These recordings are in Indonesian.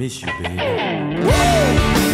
miss you, baby.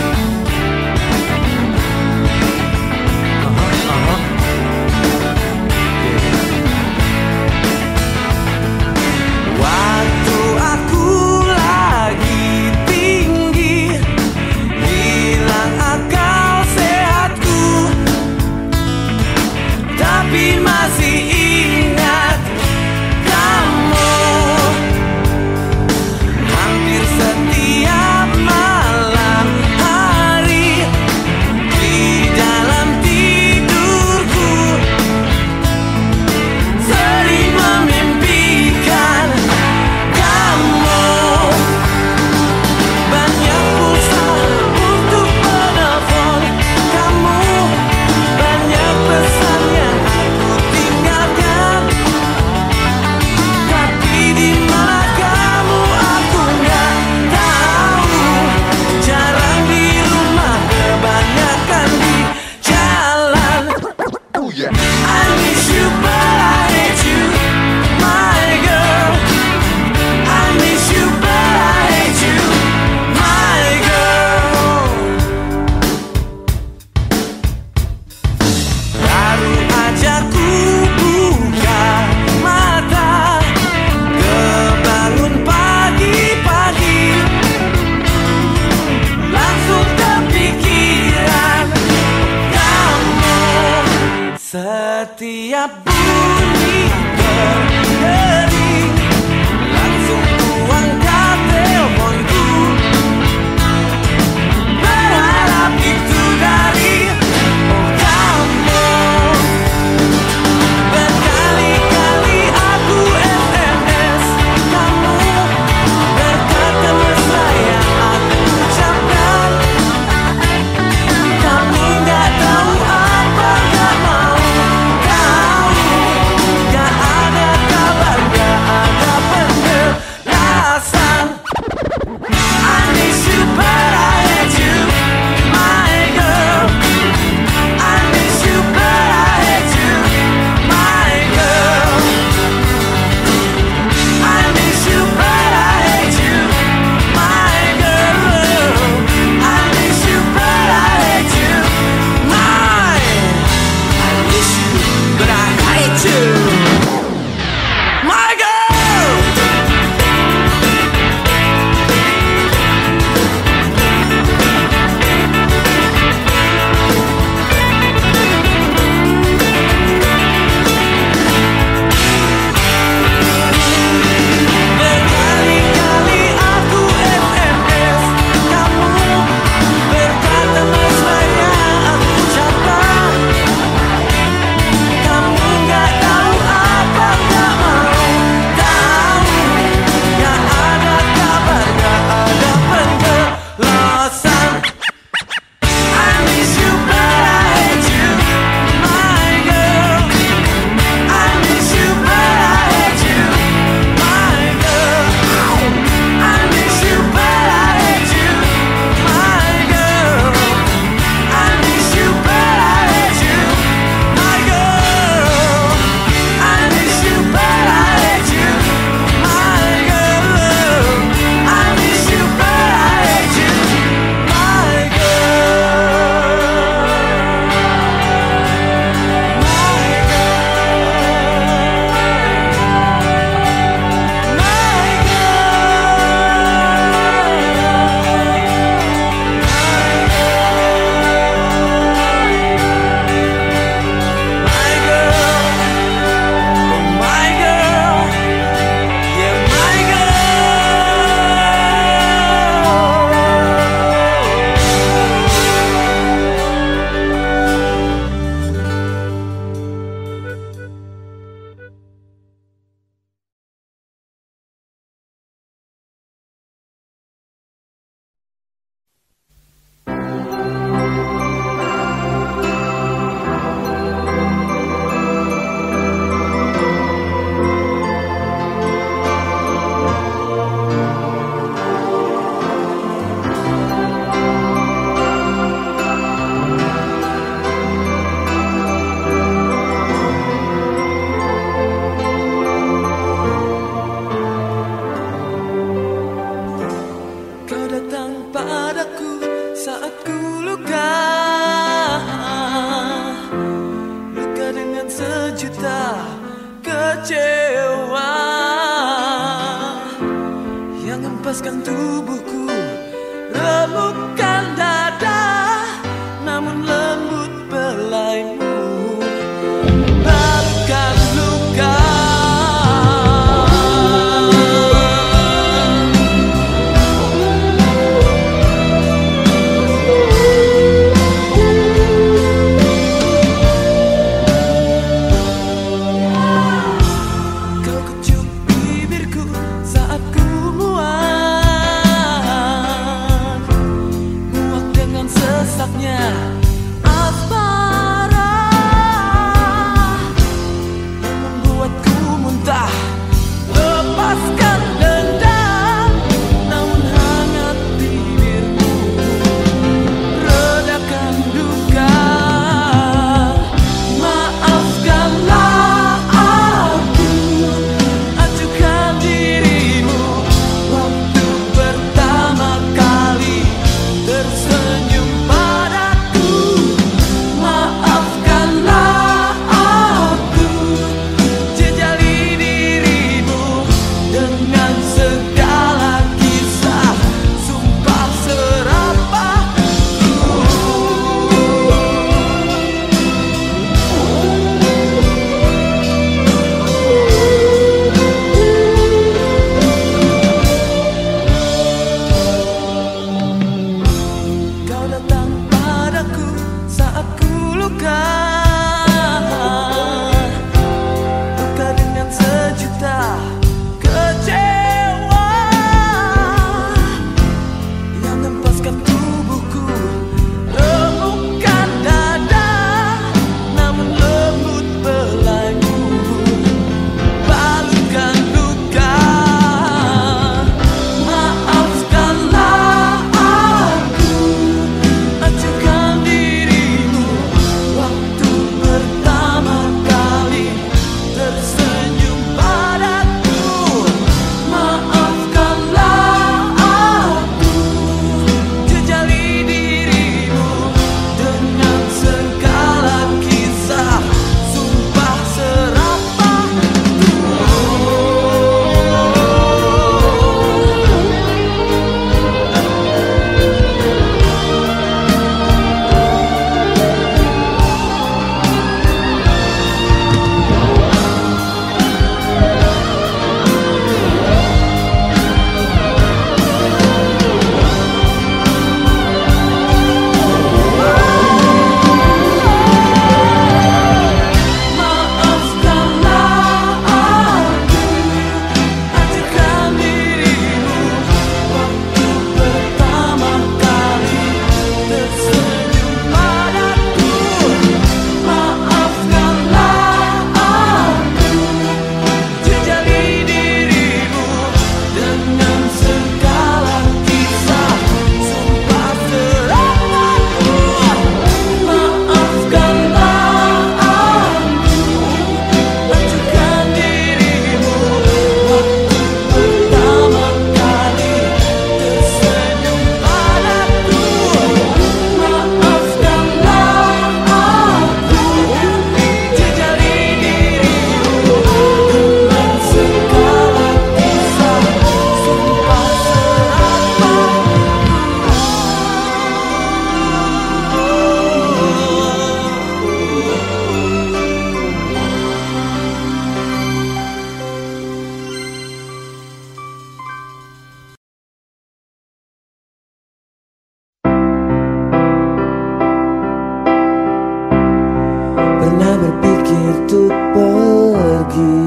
untuk pergi.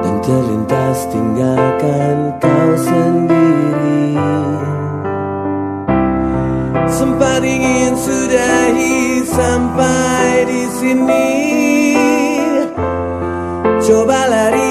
Dan terlintas tinggalkan kau sendiri. Sempat ingin sudahi sampai di sini. Coba lari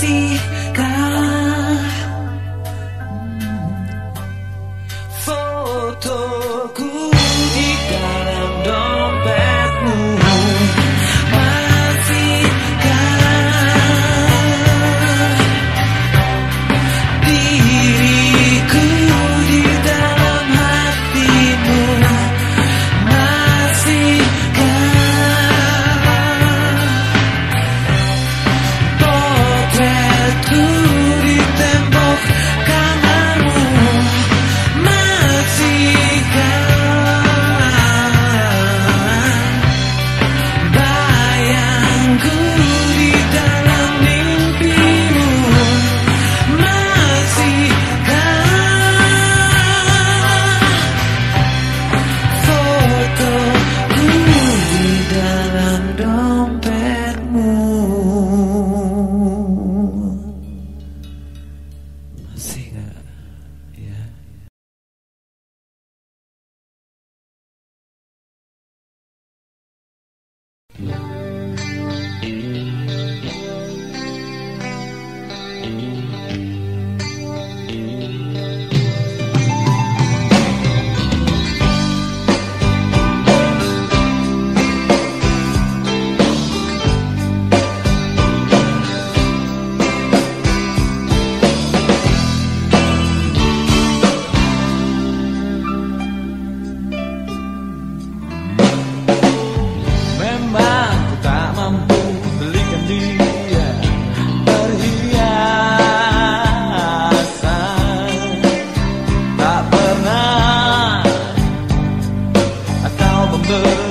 see. another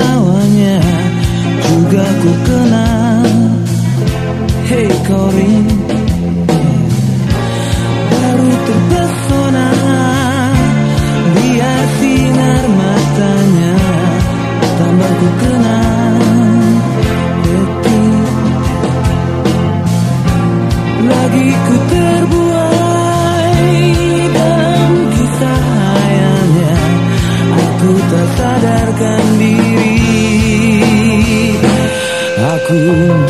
tawanya juga ku kenal. Hey Corin baru terpesona. Lihat sinar matanya tambah ku kenal aku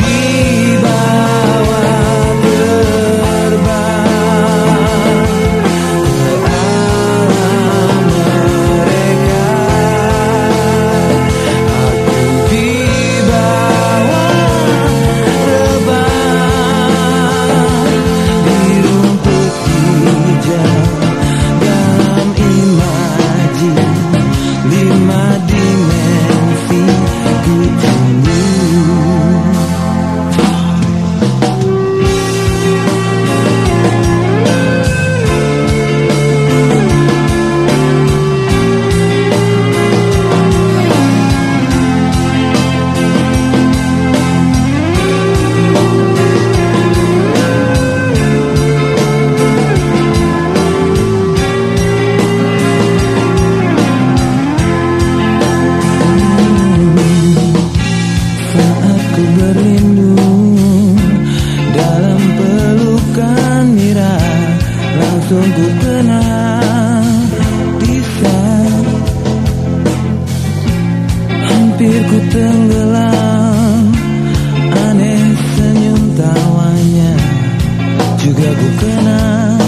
kenal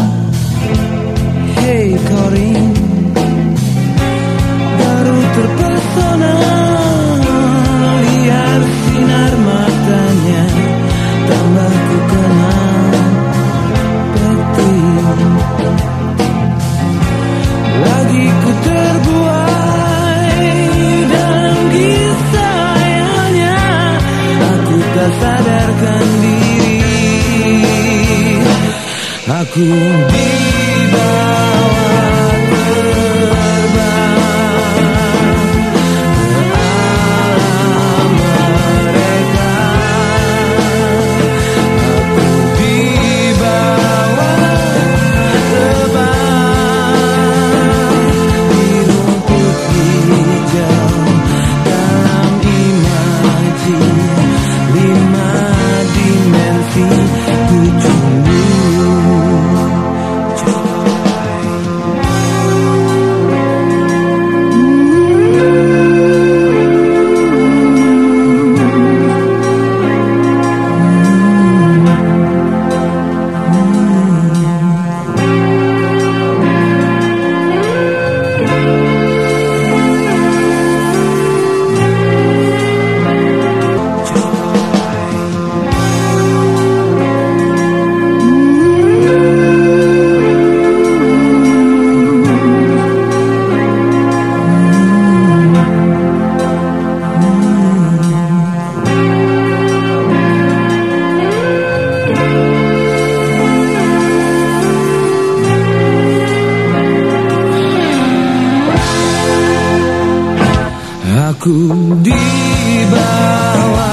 hey Corin baru terpesona. Lihat sinar matanya. Tambah ku kenal. Detik lagi ku terbuai dalam kisah hayalnya aku tak sadarkan aku dibawa Aku dibawa